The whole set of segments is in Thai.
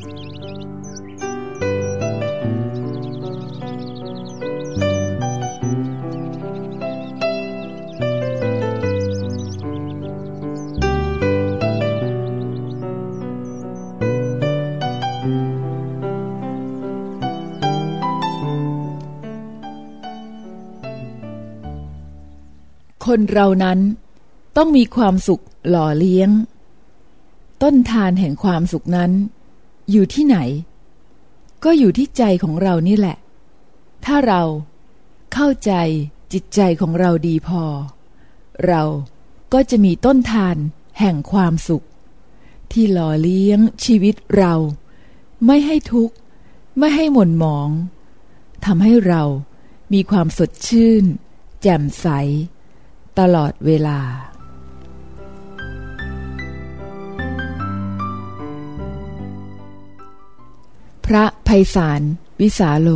คนเรานั้นต้องมีความสุขหล่อเลี้ยง ต้นทานแห่งความสุขนั้น อยู่ที่ไหน ก็อยู่ที่ใจของเรานี่แหละ ถ้าเราเข้าใจจิตใจของเราดีพอ เราก็จะมีต้นทานแห่งความสุข ที่หล่อเลี้ยงชีวิตเรา ไม่ให้ทุกข์ ไม่ให้หม่นหมองทำให้เรามีความสดชื่น แจ่มใส ตลอดเวลา พระภัยสารวิสาโล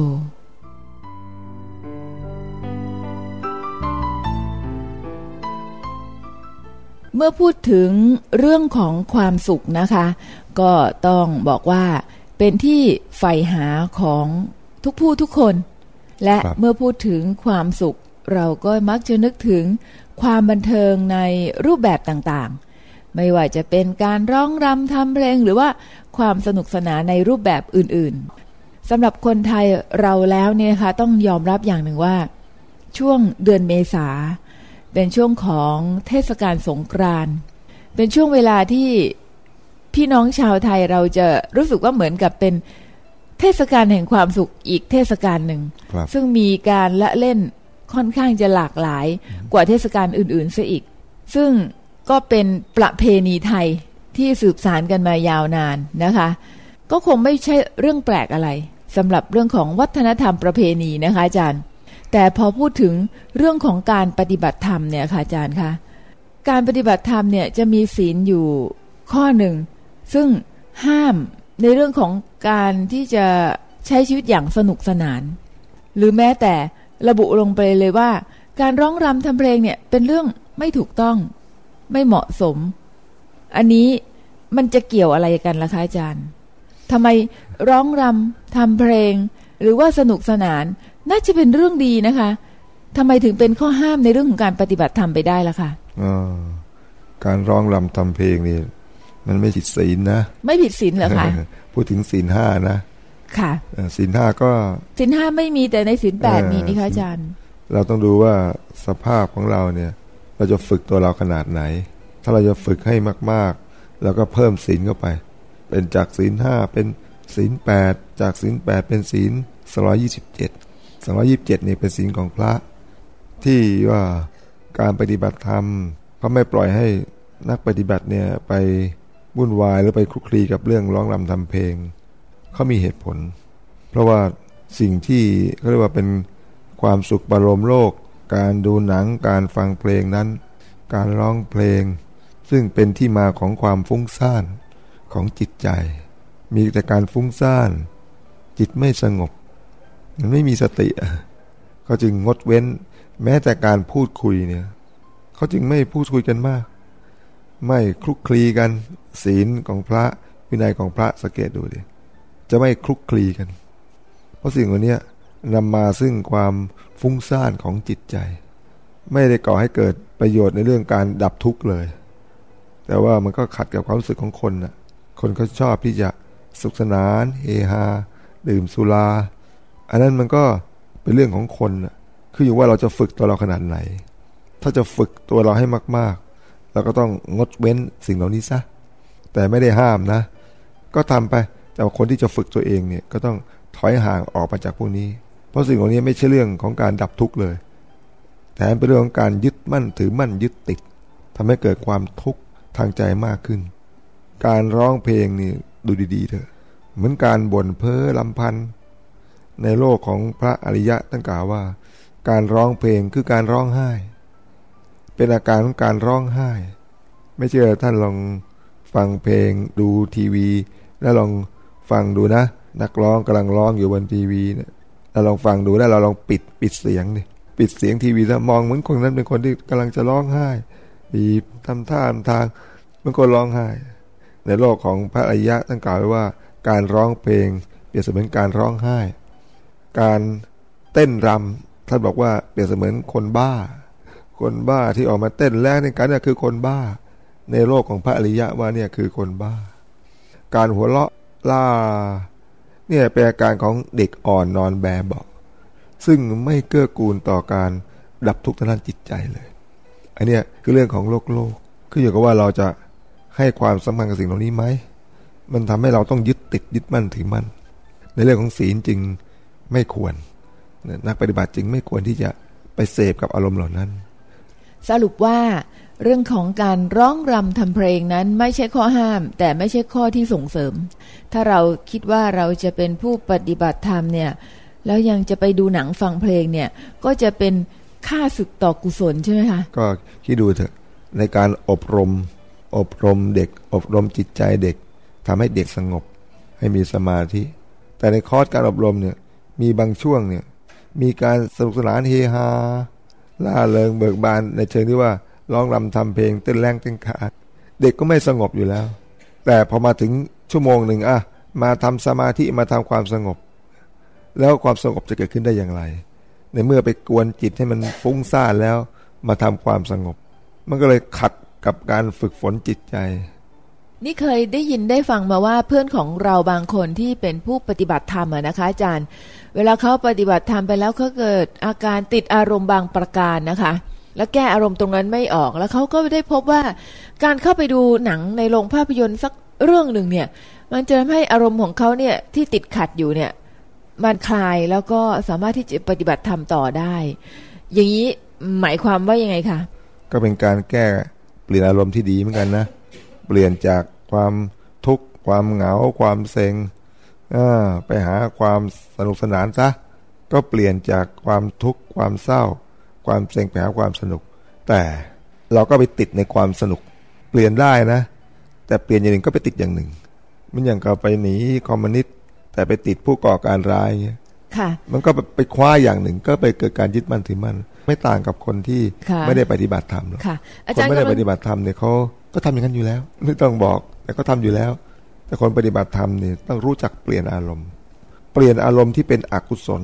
เมื่อพูดถึงเรื่องของความสุขนะคะ ก็ต้องบอกว่าเป็นที่ใฝ่หาของทุกผู้ทุกคน และเมื่อพูดถึงความสุข เราก็มักจะนึกถึงความบันเทิงในรูปแบบต่างๆ ไม่ว่าจะเป็นการร้องรำทำเพลงหรือว่าความสนุกสนานในรูปแบบอื่นๆสำหรับคนไทยเราแล้วเนี่ยนะคะต้องยอมรับอย่างหนึ่งว่า ช่วงเดือนเมษาเป็นช่วงของเทศกาลสงกรานต์เป็นช่วงเวลาที่พี่น้องชาวไทยเราจะรู้สึกว่าเหมือนกับเป็นเทศกาลแห่งความสุขอีกเทศกาลหนึ่ง ซึ่งมีการละเล่นค่อนข้างจะหลากหลายกว่าเทศกาลอื่นๆซะอีก ซึ่ง ก็เป็นประเพณีไทยที่สืบสารกันมายาวนานนะคะ ก็คงไม่ใช่เรื่องแปลกอะไรสำหรับเรื่องของวัฒนธรรมประเพณีนะคะอาจารย์ แต่พอพูดถึงเรื่องของการปฏิบัติธรรมเนี่ยค่ะอาจารย์คะการปฏิบัติธรรมเนี่ยจะมีศีลอยู่ข้อหนึ่ง ซึ่งห้ามในเรื่องของการที่จะใช้ชีวิตอย่างสนุกสนาน หรือแม้แต่ระบุลงไปเลยว่า การร้องรำทำเพลงเนี่ยเป็นเรื่องไม่ถูกต้อง ไม่เหมาะสม อันนี้มันจะเกี่ยวอะไรกันล่ะคะอาจารย์ทำไมร้องรำทำเพลง หรือว่าสนุกสนาน น่าจะเป็นเรื่องดีนะคะทำไมถึงเป็นข้อห้ามในเรื่องของการปฏิบัติธรรมไปได้ล่ะคะการร้องรำทำเพลงนี่มันไม่ผิดศีลนะ ไม่ผิดศีลเหรอคะพูดถึงศีลห้านะ ค่ะศีลห้าก็ศีลห้าไม่มีแต่ในศีลแปดมีนี่คะอาจารย์ เราต้องดูว่าสภาพของเราเนี่ย เราจะฝึกตัวเราขนาดไหน ถ้าเราจะฝึกให้มากๆ แล้วก็เพิ่มศีลเข้าไป เป็นจากศีลห้าเป็นศีลแปดจากศีลแปดเป็นศีลสองร้อยี่สิบเจ็ดสองยี่สิบเจ็ดนี่เป็นศีลของพระ ที่ว่าการปฏิบัติธรรมเขาไม่ปล่อยให้นักปฏิบัติเนี่ยไปวุ่นวายหรือไปคลุกคลีกับเรื่องร้องรำทำเพลงเขามีเหตุผล เพราะว่าสิ่งที่เขาเรียกว่าเป็นความสุขบรมโลก การดูหนังการฟังเพลงนั้น การร้องเพลง ซึ่งเป็นที่มาของความฟุ้งซ่านของจิตใจ มีแต่การฟุ้งซ่าน จิตไม่สงบ มันไม่มีสติ เขาจึงงดเว้น แม้แต่การพูดคุยเนี่ย เขาจึงไม่พูดคุยกันมาก ไม่คลุกคลีกัน ศีลของพระวินัยของพระสังเกตดูดิจะไม่คลุกคลีกัน เพราะสิ่งเหล่านี้ นำมาซึ่งความฟุ้งซ่านของจิตใจ ไม่ได้ก่อให้เกิดประโยชน์ในเรื่องการดับทุกข์เลย แต่ว่ามันก็ขัดกับความรู้สึกของคนนะ่ะคนเขาชอบที่จะสุขสนานเฮฮาดื่มสุรา อันนั้นมันก็เป็นเรื่องของคนนะคืออยู่ว่าเราจะฝึกตัวเราขนาดไหน ถ้าจะฝึกตัวเราให้มากๆเราก็ต้องงดเว้นสิ่งเหล่านี้ซะแต่ไม่ได้ห้ามนะ ก็ทำไปแต่คนที่จะฝึกตัวเองเนี่ยก็ต้องถอยห่างออกมาจากพวกนี้ เพราะสิ่งเหล่านี้ไม่ใช่เรื่องของการดับทุกข์เลย แต่เป็นเรื่องของการยึดมั่นถือมั่นยึดติดทำให้เกิดความทุกข์ทางใจมากขึ้น การร้องเพลงนี่ดูดีๆเถอะ เหมือนการบ่นเพ้อลำพันธ์ในโลกของพระอริยะตั้งกล่าวว่า การร้องเพลงคือการร้องไห้ เป็นอาการของการร้องไห้ ไม่เชื่อท่านลองฟังเพลงดูทีวี แล้วลองฟังดูนะ นักร้องกำลังร้องอยู่บนทีวีเนะ เราลองฟังดูแล้วเราลองปิดปิดเสียงดิปิดเสียงทีวีแล้วมองเหมือนคนนั้นเป็นคนที่กำลังจะร้องไห้บีบทำท่าทำทางมันก็ร้องไห้ ในโลกของพระอริยะท่านกล่าวไว้ว่า การร้องเพลง เปรียบเสมือนการร้องไห้ การเต้นรำท่านบอกว่าเปรียบเสมือนคนบ้า คนบ้าที่ออกมาเต้นแรกในการนี่คือคนบ้า ในโลกของพระอริยะว่าเนี่ยคือคนบ้า การหัวเราะล่า เนี่ยเป็นอาการของเด็กอ่อนนอนแบบอกซึ่งไม่เกื้อกูลต่อการดับทุกข์ทางด้านจิตใจเลย อันเนี้ยคือเรื่องของโลกโลกคืออยู่กับว่าเราจะให้ความสำคัญกับสิ่งเหล่านี้ไหม มันทำให้เราต้องยึดติดยึดมั่นถือมั่น ในเรื่องของศีลจริงไม่ควร นักปฏิบัติจริงไม่ควรที่จะไปเสพกับอารมณ์เหล่านั้น สรุปว่า เรื่องของการร้องรำทำเพลงนั้นไม่ใช่ข้อห้าม แต่ไม่ใช่ข้อที่ส่งเสริม ถ้าเราคิดว่าเราจะเป็นผู้ปฏิบัติธรรมเนี่ยแล้วยังจะไปดูหนังฟังเพลงเนี่ย ก็จะเป็นค่าศึกต่อกุศลใช่ไหมคะ ก็คิดดูเถอะในการอบรม อบรมเด็ก อบรมจิตใจเด็กทำให้เด็กสงบ ให้มีสมาธิ แต่ในคอร์สการอบรมเนี่ยมีบางช่วงเนี่ยมีการสนุกสนานเฮฮาล่าเริงเบิกบานในเชิงที่ว่า ร้องรำทำเพลงเต้นแรงเต้นขาเด็กก็ไม่สงบอยู่แล้ว แต่พอมาถึงชั่วโมงหนึ่งอะมาทำสมาธิมาทำความสงบ แล้วความสงบจะเกิดขึ้นได้อย่างไร ในเมื่อไปกวนจิตให้มันฟุ้งซ่านแล้วมาทำความสงบ มันก็เลยขัดกับการฝึกฝนจิตใจ นี่เคยได้ยินได้ฟังมาว่าเพื่อนของเราบางคนที่เป็นผู้ปฏิบัติธรรมนะคะอาจารย์ เวลาเขาปฏิบัติธรรมไปแล้วเขาเกิดอาการติดอารมณ์บางประการนะคะ แล้วแก้อารมณ์ตรงนั้นไม่ออกแล้วเขาก็ได้พบว่า การเข้าไปดูหนังในโรงภาพยนตร์สักเรื่องหนึ่งเนี่ย มันจะทำให้อารมณ์ของเขาเนี่ยที่ติดขัดอยู่เนี่ย มันคลายแล้วก็สามารถที่จะปฏิบัติธรรมต่อได้ อย่างนี้หมายความว่ายังไงคะก็เป็นการแก้เปลี่ยนอารมณ์ที่ดีเหมือนกันนะ เปลี่ยนจากความทุกข์ความเหงาความเซ็งไปหาความสนุกสนานซะก็เปลี่ยนจากความทุกข์ความเศร้า ความเซ็งไปหาความสนุก แต่เราก็ไปติดในความสนุก เปลี่ยนได้นะ แต่เปลี่ยนอย่างหนึ่งก็ไปติดอย่างหนึ่ง มันอย่างกับไปหนีคอมมิวนิสต์แต่ไปติดผู้ก่อการร้ายเงี้ยค่ะมันก็ไปคว้าอย่างหนึ่งก็ไปเกิดการยึดมั่นถือมั่นไม่ต่างกับคนที่ค่ะไม่ได้ปฏิบัติธรรมหรอกค่ะอาคนจารย์ไม่ได้กำลัปงฏิบัติธรรมเนี่ยเขาก็ทำอย่างนั้นอยู่แล้ว ไม่ต้องบอกแต่ก็ทำอยู่แล้ว แต่คนปฏิบัติธรรมเนี่ยต้องรู้จักเปลี่ยนอารมณ์ เปลี่ยนอารมณ์ที่เป็นอกุศล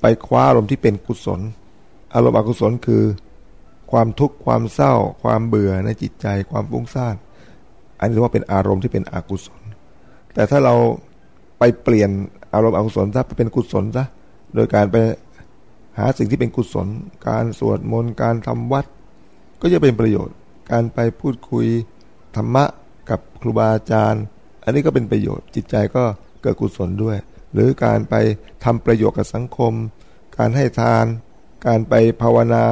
ไปคว้าอารมณ์ที่เป็นกุศล อารมณ์อกุศลคือ ความทุกข์ความเศร้า ความเบื่อในจิตใจ ความฟุ้งซ่าน อันนี้เรียกว่าเป็นอารมณ์ที่เป็นอกุศล แต่ถ้าเราไปเปลี่ยนอารมณ์อกุศลซะไปเป็นกุศลซะโดยการไปหาสิ่งที่เป็นกุศล การสวดมนต์การทำวัด ก็จะเป็นประโยชน์ การไปพูดคุยธรรมะกับครูบาอาจารย์ อันนี้ก็เป็นประโยชน์ จิตใจก็เกิดกุศลด้วย หรือการไปทำประโยชน์กับสังคม การให้ทาน การไปภาวนา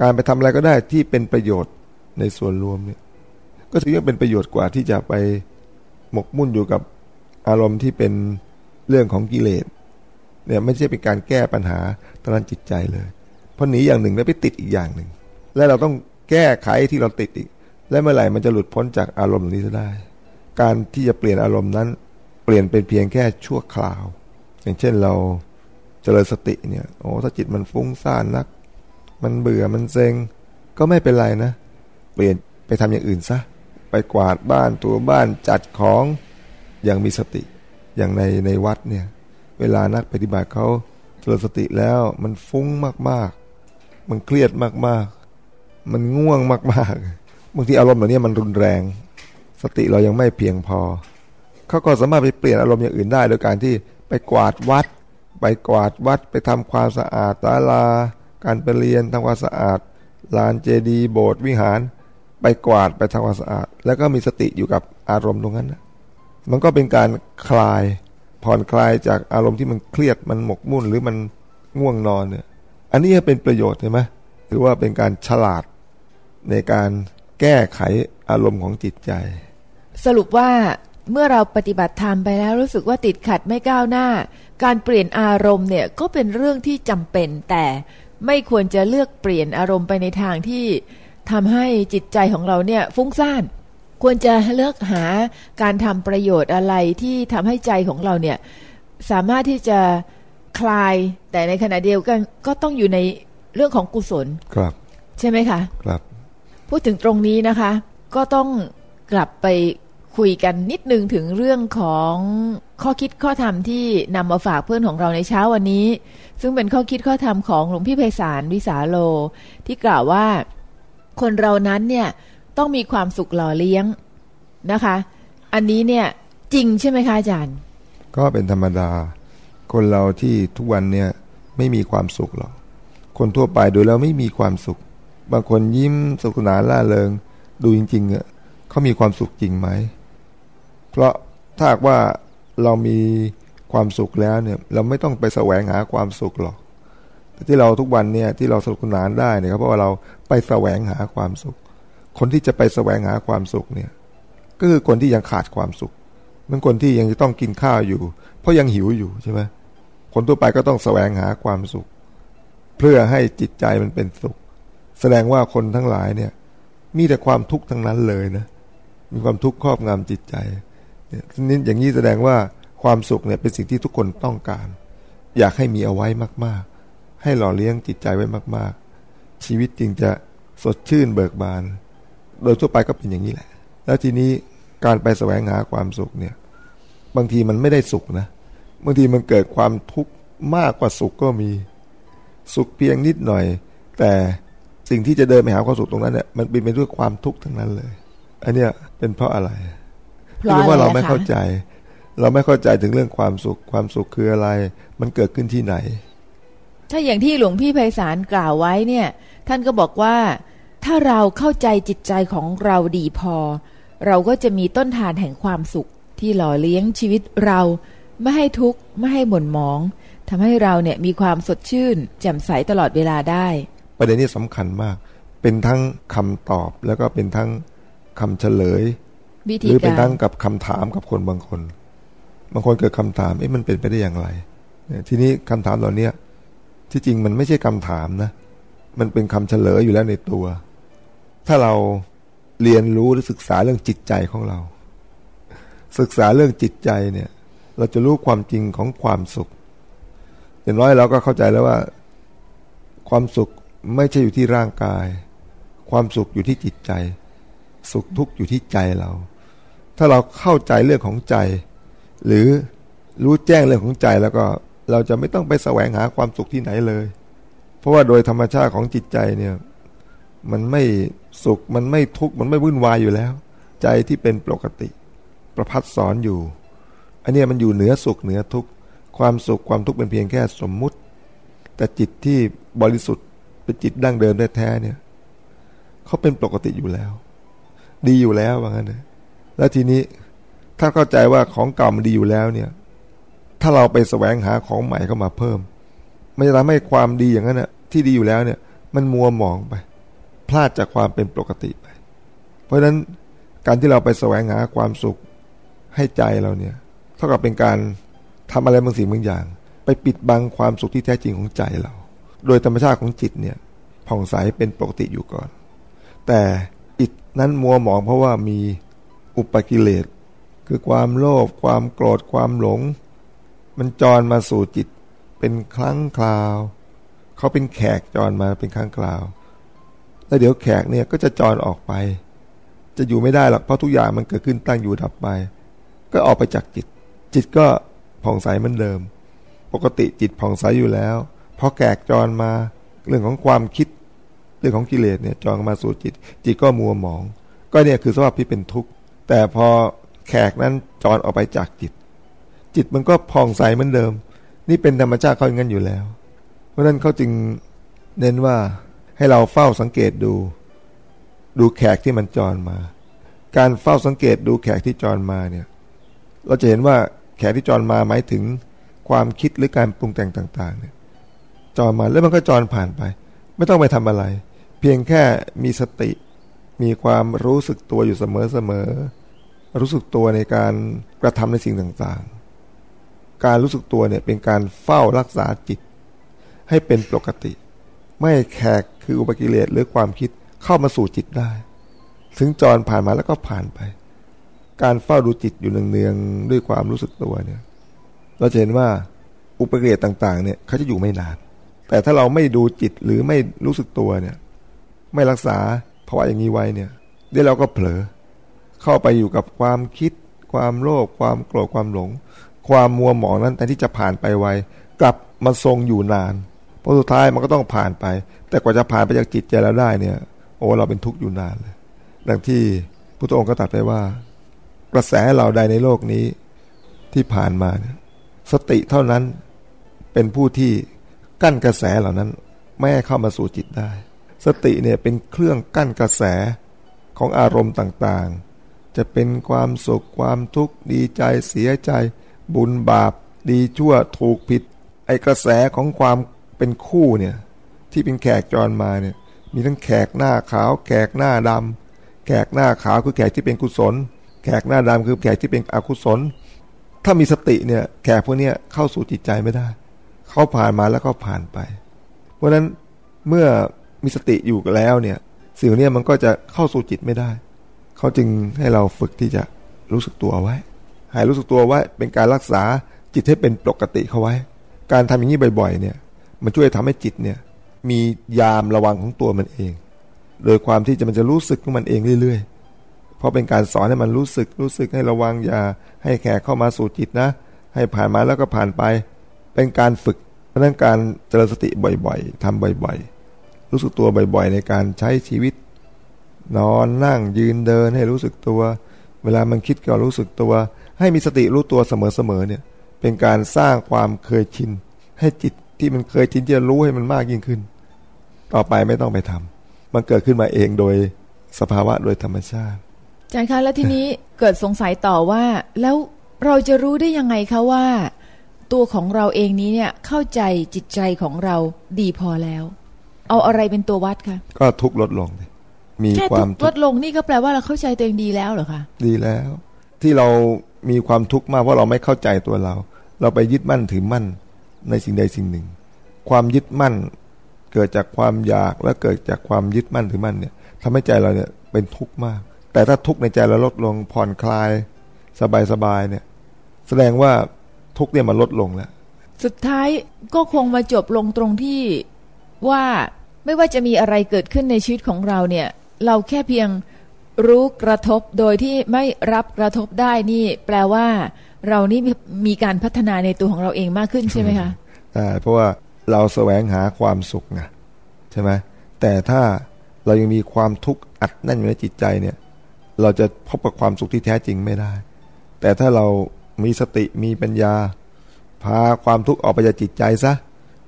การไปทำอะไรก็ได้ที่เป็นประโยชน์ในส่วนรวมเนี่ยก็ถือว่าเป็นประโยชน์กว่าที่จะไปหมกมุ่นอยู่กับอารมณ์ที่เป็นเรื่องของกิเลสเนี่ยไม่ใช่เป็นการแก้ปัญหาทางด้านจิตใจเลยเพราะหนีอย่างหนึ่งแล้วไปติดอีกอย่างหนึ่ง และเราต้องแก้ไขที่เราติดอีก และเมื่อไหร่มันจะหลุดพ้นจากอารมณ์นี้จะได้ การที่จะเปลี่ยนอารมณ์นั้น เปลี่ยนเป็นเพียงแค่ชั่วคราว อย่างเช่นเรา เจริญสติเนี่ยโอ้ถ้าจิตมันฟุ้งซ่านนัก มันเบื่อมันเซ็ง ก็ไม่เป็นไรนะ เปลี่ยนไปทำอย่างอื่นซะไปกวาดบ้านตัวบ้านจัดของอย่างมีสติ อย่างในในวัดเนี่ย เวลานักปฏิบัติเขาเจริญสติแล้วมันฟุ้งมากๆ มันเครียดมากๆ มันง่วงมากๆบางทีอารมณ์เหล่านี้มันรุนแรง สติเรายังไม่เพียงพอเขาก็สามารถไปเปลี่ยนอารมณ์อย่างอื่นได้โดยการที่ไปกวาดวัด ไปกวาดวัดไปทำความสะอาดศาลา การไปเรียนทำความสะอาดลานเจดีโบสถ์วิหาร ไปกวาดไปทำความสะอาด แล้วก็มีสติอยู่กับอารมณ์ตรงนั้นนะมันก็เป็นการคลายผ่อนคลายจากอารมณ์ที่มันเครียดมันหมกมุ่นหรือมันง่วงนอนเนี่ย อันนี้เป็นประโยชน์ใช่ไหมถือว่าเป็นการฉลาดในการแก้ไขอารมณ์ของจิตใจ สรุปว่าเมื่อเราปฏิบัติธรรมไปแล้วรู้สึกว่าติดขัดไม่ก้าวหน้า การเปลี่ยนอารมณ์เนี่ยก็เป็นเรื่องที่จำเป็น แต่ไม่ควรจะเลือกเปลี่ยนอารมณ์ไปในทางที่ทำให้จิตใจของเราเนี่ยฟุ้งซ่านควรจะเลือกหาการทำประโยชน์อะไรที่ทำให้ใจของเราเนี่ยสามารถที่จะคลาย แต่ในขณะเดียวกันก็ต้องอยู่ในเรื่องของกุศลครับ ใช่ไหมคะ ครับ พูดถึงตรงนี้นะคะ ก็ต้องกลับไป คุยกันนิดนึงถึงเรื่องของข้อคิดข้อธรรมที่นำมาฝากเพื่อนของเราในเช้าวันนี้ ซึ่งเป็นข้อคิดข้อธรรมของหลวงพี่ไพศาลวิสาโล ที่กล่าวว่าคนเรานั้นเนี่ยต้องมีความสุขหล่อเลี้ยงนะคะ อันนี้เนี่ยจริงใช่ไหมคะอาจารย์ ก็เป็นธรรมดา คนเราที่ทุกวันเนี่ยไม่มีความสุขหรอกคนทั่วไปดูแล้วไม่มีความสุข บางคนยิ้มสุขสนานล่าเริง ดูจริงๆอะเขามีความสุขจริงไหม เพราะถ้าว่าเรามีความสุขแล้วเนี่ย เราไม่ต้องไปแสวงหาความสุขหรอกที่เราทุกวันเนี่ยที่เราสนุกสนานได้เนี่ยเพราะว่าเราไปแสวงหาความสุข คนที่จะไปแสวงหาความสุขเนี่ย ก็คือคนที่ยังขาดความสุขมือนคนที่ยังจะต้องกินข้าวอยู่ เพราะยังหิวอยู่ใช่ไหมคนทั่วไปก็ต้องแสวงหาความสุข เพื่อให้จิตใจมันเป็นสุข แสดงว่าคนทั้งหลายเนี่ย มีแต่ความทุกข์ทั้งนั้นเลยนะมีความทุกข์ครอบงำจิตใจ นี่อย่างนี้แสดงว่าความสุขเนี่ยเป็นสิ่งที่ทุกคนต้องการ อยากให้มีเอาไว้มาก ๆ ให้หล่อเลี้ยงจิตใจไว้มาก ๆ ชีวิตจึงจะสดชื่นเบิกบาน โดยทั่วไปก็เป็นอย่างนี้แหละ แล้วทีนี้การไปแสวงหาความสุขเนี่ย บางทีมันไม่ได้สุขนะบางทีมันเกิดความทุกข์มากกว่าสุขก็มี สุขเพียงนิดหน่อย แต่สิ่งที่จะเดินไปหาความสุขตรงนั้นเนี่ยมันเป็นไปด้วยความทุกข์ทั้งนั้นเลย อันเนี้ยเป็นเพราะอะไร เพราะว่าเราไม่อะไรคะเข้าใจ เราไม่เข้าใจถึงเรื่องความสุขความสุขคืออะไร มันเกิดขึ้นที่ไหน ถ้าอย่างที่หลวงพี่ไพศาลกล่าวไว้เนี่ย ท่านก็บอกว่าถ้าเราเข้าใจจิตใจของเราดีพอ เราก็จะมีต้นทานแห่งความสุข ที่หล่อเลี้ยงชีวิตเราไม่ให้ทุกข์ไม่ให้หม่นหมองทำให้เราเนี่ยมีความสดชื่น แจ่มใสตลอดเวลาได้ ประเด็นนี้สำคัญมาก เป็นทั้งคำตอบแล้วก็เป็นทั้งคำเฉลย วิหธีรือเป็นทั้งกับคำถามกับคนบางคน บางคนเกิดคำถามเอ๊ะมันเป็นไปได้อย่างไรเนี่ยทีนี้คำถามเหล่านี้ที่จริงมันไม่ใช่คำถามนะ มันเป็นคำเฉลยอยู่แล้วในตัว ถ้าเราเรียนรู้หรือศึกษาเรื่องจิตใจของเรา ศึกษาเรื่องจิตใจเนี่ย เราจะรู้ความจริงของความสุข อย่างน้อยเราก็เข้าใจแล้วว่า ความสุขไม่ใช่อยู่ที่ร่างกาย ความสุขอยู่ที่จิตใจ สุขทุกข์อยู่ที่ใจเรา ถ้าเราเข้าใจเรื่องของใจ หรือรู้แจ้งเรื่องของใจแล้วก็เราจะไม่ต้องไปแสวงหาความสุขที่ไหนเลย เพราะว่าโดยธรรมชาติของจิตใจเนี่ย มันไม่สุขมันไม่ทุกข์มันไม่วุ่นวายอยู่แล้ว ใจที่เป็นปกติ ประพัดสอนอยู่ อันนี้มันอยู่เหนือสุขเหนือทุกข์ความสุขความทุกข์เป็นเพียงแค่สมมุติ แต่จิตที่บริสุทธิ์เป็นจิตดั้งเดิมแท้ๆเนี่ยเขาเป็นปกติอยู่แล้ว ดีอยู่แล้วว่างั้นนะ แล้วทีนี้ถ้าเข้าใจว่าของเก่ามันดีอยู่แล้วเนี่ย ถ้าเราไปแสวงหาของใหม่เข้ามาเพิ่ม มันจะทำให้ความดีอย่างนั้นน่ะที่ดีอยู่แล้วเนี่ย มันมัวหมองไป พลาดจากความเป็นปกติไป เพราะฉะนั้นการที่เราไปแสวงหาความสุขให้ใจเราเนี่ย เท่ากับเป็นการทำอะไรบางสิ่งบางอย่าง ไปปิดบังความสุขที่แท้จริงของใจเรา โดยธรรมชาติของจิตเนี่ยผ่องใสเป็นปกติอยู่ก่อน แต่จิตนั้นมัวหมองเพราะว่ามี อุปกิเลส คือความโลภความโกรธความหลง มันจรมาสู่จิตเป็นครั้งคราว เขาเป็นแขกจรมาเป็นครั้งคราว แล้วเดี๋ยวแขกเนี่ยก็จะจรออกไป จะอยู่ไม่ได้หรอกเพราะทุกอย่างมันเกิดขึ้นตั้งอยู่ดับไป ก็ออกไปจากจิต จิตก็ผ่องใสเหมือนเดิม ปกติจิตผ่องใสอยู่แล้วพอแขกจรมาเรื่องของความคิดเรื่องของกิเลสเนี่ยจรมาสู่จิต จิตก็มัวหมอง ก็เนี่ยคือสภาพที่เป็นทุกข์ แต่พอแขกนั้นจรออกไปจากจิต จิตมันก็ผ่องใสเหมือนเดิม นี่เป็นธรรมชาติเขาอย่างนั้นอยู่แล้ว เพราะนั้นเขาจึงเน้นว่าให้เราเฝ้าสังเกตดู ดูแขกที่มันจรมา การเฝ้าสังเกตดูแขกที่จรมาเนี่ย เราจะเห็นว่าแขกที่จรมาหมายถึงความคิดหรือการปรุงแต่งต่าง ๆ เนี่ยจรมาแล้วมันก็จรผ่านไป ไม่ต้องไปทำอะไร เพียงแค่มีสติ มีความรู้สึกตัวอยู่เสมอๆ รู้สึกตัวในการกระทำในสิ่งต่างๆ การรู้สึกตัวเนี่ยเป็นการเฝ้ารักษาจิต ให้เป็นปกติ ไม่แขกคืออุปกิเลสหรือความคิดเข้ามาสู่จิตได้ ถึงจรผ่านมาแล้วก็ผ่านไป การเฝ้าดูจิตอยู่เนืองๆด้วยความรู้สึกตัวเนี่ย เราจะเห็นว่าอุปกิเลสต่างๆ เนี่ยเขาจะอยู่ไม่นาน แต่ถ้าเราไม่ดูจิตหรือไม่รู้สึกตัวเนี่ย ไม่รักษาภาวะอย่างนี้ไว้เนี่ยเดี๋ยวเราก็เผลอ เข้าไปอยู่กับความคิด ความโลภความโกรธความหลง ความมัวหมองนั้นแต่ที่จะผ่านไปไวกลับมาทรงอยู่นานเพราะสุดท้ายมันก็ต้องผ่านไป แต่กว่าจะผ่านไปจากจิตใจเราได้เนี่ย โอ้เราเป็นทุกข์อยู่นานเลยดังที่พระองค์ก็ตรัสไปว่า กระแสเราใดในโลกนี้ที่ผ่านมาเนี่ยสติเท่านั้นเป็นผู้ที่กั้นกระแสเหล่านั้นไม่ให้เข้ามาสู่จิตได้ สติเนี่ยเป็นเครื่องกั้นกระแสของอารมณ์ต่าง จะเป็นความสุขความทุกข์ดีใจเสียใจ บุญบาป ดีชั่วถูกผิด ไอกระแสของความเป็นคู่เนี่ย ที่เป็นแขกจรมาเนี่ย มีทั้งแขกหน้าขาว แขกหน้าดำแขกหน้าขาวคือแขกที่เป็นกุศล แขกหน้าดำคือแขกที่เป็นอกุศล ถ้ามีสติเนี่ย แขกพวกนี้เข้าสู่จิตใจไม่ได้เขาผ่านมาแล้วก็ผ่านไป เพราะฉะนั้นเมื่อมีสติอยู่แล้วเนี่ยสิ่งนี้มันก็จะเข้าสู่จิตไม่ได้ เขาจึงให้เราฝึกที่จะรู้สึกตัวไว้หายรู้สึกตัวไว้เป็นการรักษาจิตให้เป็นปกติเขาไว้ การทำอย่างนี้บ่อย ๆ เนี่ย มันช่วยทำให้จิตเนี่ย มียามระวังของตัวมันเอง โดยความที่จะมันจะรู้สึกของมันเองเรื่อยๆ เพราะเป็นการสอนให้มันรู้สึกรู้สึกให้ระวังอย่าให้แขกเข้ามาสู่จิตนะ ให้ผ่านมาแล้วก็ผ่านไป เป็นการฝึกเราะนั้นการเจริญสติบ่อยๆทำบ่อย ๆ รู้สึกตัวบ่อย ๆ ในการใช้ชีวิต นอนนั่งยืนเดินให้รู้สึกตัว เวลามันคิดก็รู้สึกตัว ให้มีสติรู้ตัวเสมอๆเนี่ย เป็นการสร้างความเคยชิน ให้จิตที่มันเคยชินจะรู้ให้มันมากยิ่งขึ้น ต่อไปไม่ต้องไปทำมันเกิดขึ้นมาเองโดยสภาวะโดยธรรมชาติอาจารย์คะแล้วทีนี้เกิดสงสัยต่อว่า แล้วเราจะรู้ได้ยังไงคะว่า ตัวของเราเองนี้เนี่ยเข้าใจจิตใจของเราดีพอแล้ว เอาอะไรเป็นตัววัดคะก็ทุกลดลง มีความลดลงนี่ก็แปลว่าเราเข้าใจตัวเองดีแล้วเหรอคะดีแล้ว ที่เรามีความทุกข์มากเพราะเราไม่เข้าใจตัวเรา เราไปยึดมั่นถือมั่นในสิ่งใดสิ่งหนึ่ง ความยึดมั่นเกิดจากความอยากและเกิดจากความยึดมั่นถือมั่นเนี่ยทำให้ใจเราเนี่ยเป็นทุกข์มาก แต่ถ้าทุกข์ในใจเราลดลงผ่อนคลาย สบายๆเนี่ย แสดงว่าทุกเนี่ยมันลดลงแล้ว สุดท้ายก็คงมาจบลงตรงที่ว่าไม่ว่าจะมีอะไรเกิดขึ้นในชีวิตของเราเนี่ย เราแค่เพียงรู้กระทบโดยที่ไม่รับกระทบได้นี่ แปลว่า เรานี่มีการพัฒนาในตัวของเราเองมากขึ้นใช่ไหมคะใช่เพราะว่าเราแสวงหาความสุขไงใช่ไหมแต่ถ้าเรายังมีความทุกข์อัดแน่นอยู่ในจิตใจเนี่ย เราจะพบกับความสุขที่แท้จริงไม่ได้ แต่ถ้าเรามีสติมีปัญญา พาความทุกข์ออกไปจากจิตใจซะ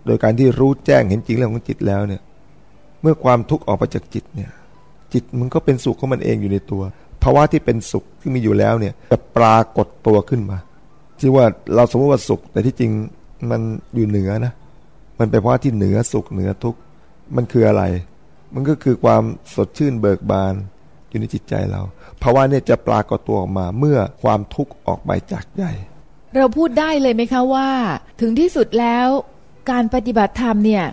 โดยการที่รู้แจ้งเห็นจริงเรื่องของจิตแล้วเนี่ย เมื่อความทุกข์ออกไปจากจิตเนี่ย จิตมันก็เป็นสุขของมันเองอยู่ในตัวภาวะที่เป็นสุขที่มีอยู่แล้วเนี่ยจะปรากฏตัวขึ้นมาที่ว่าเราสมมติว่าสุข แต่ที่จริงมันอยู่เหนือนะ มันเป็นภาวะที่เหนือสุขเหนือทุกข์มันคืออะไร มันก็คือความสดชื่นเบิกบานอยู่ในจิตใจเราภาวะเนี่ยจะปรากฏตัวออกมาเมื่อความทุกข์ออกไปจากใจ เราพูดได้เลยไหมคะว่า ถึงที่สุดแล้ว การปฏิบัติธรรมเนี่ย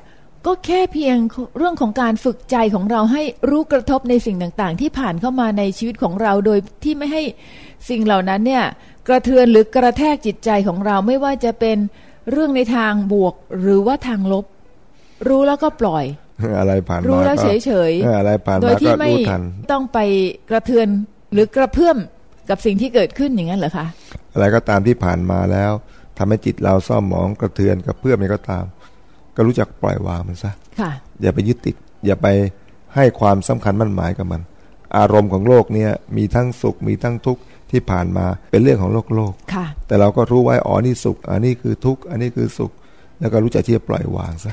ก็แค่เพียงเรื่องของการฝึกใจของเราให้รู้กระทบในสิ่งต่างๆ ที่ผ่านเข้ามาในชีวิตของเราโดยที่ไม่ให้สิ่งเหล่านั้นเนี่ยกระเทือนหรือกระแทกจิตใจของเราไม่ว่าจะเป็นเรื่องในทางบวกหรือว่าทางลบ รู้แล้วก็ปล่อยอะไรผ่านรู้แล้วเฉยเฉยอะไรผ่านโดยที่ไม่ต้องไปกระเทือนหรือกระเพื่อมกับสิ่งที่เกิดขึ้นอย่างนั้นเหรอคะอะไรก็ตามที่ผ่านมาแล้วทำให้จิตเราซ่อมหมองกระเทือนกระเพื่อมอะไรก็ตาม ก็รู้จักปล่อยวางมันซะค่ะอย่าไปยึดติด อย่าไปให้ความสำคัญมั่นหมายกับมัน อารมณ์ของโลกเนี่ยมีทั้งสุขมีทั้งทุกข์ที่ผ่านมาเป็นเรื่องของโลกโลกค่ะแต่เราก็รู้ไว้อ๋อนี่สุข อันนี้คือทุกข์อันนี้คือสุข แล้วก็รู้จักที่จะปล่อยวางซะ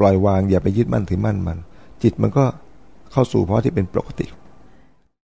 ปล่อยวางอย่าไปยึดมั่นถือมั่นมัน จิตมันก็เข้าสู่เพราะที่เป็นปกติ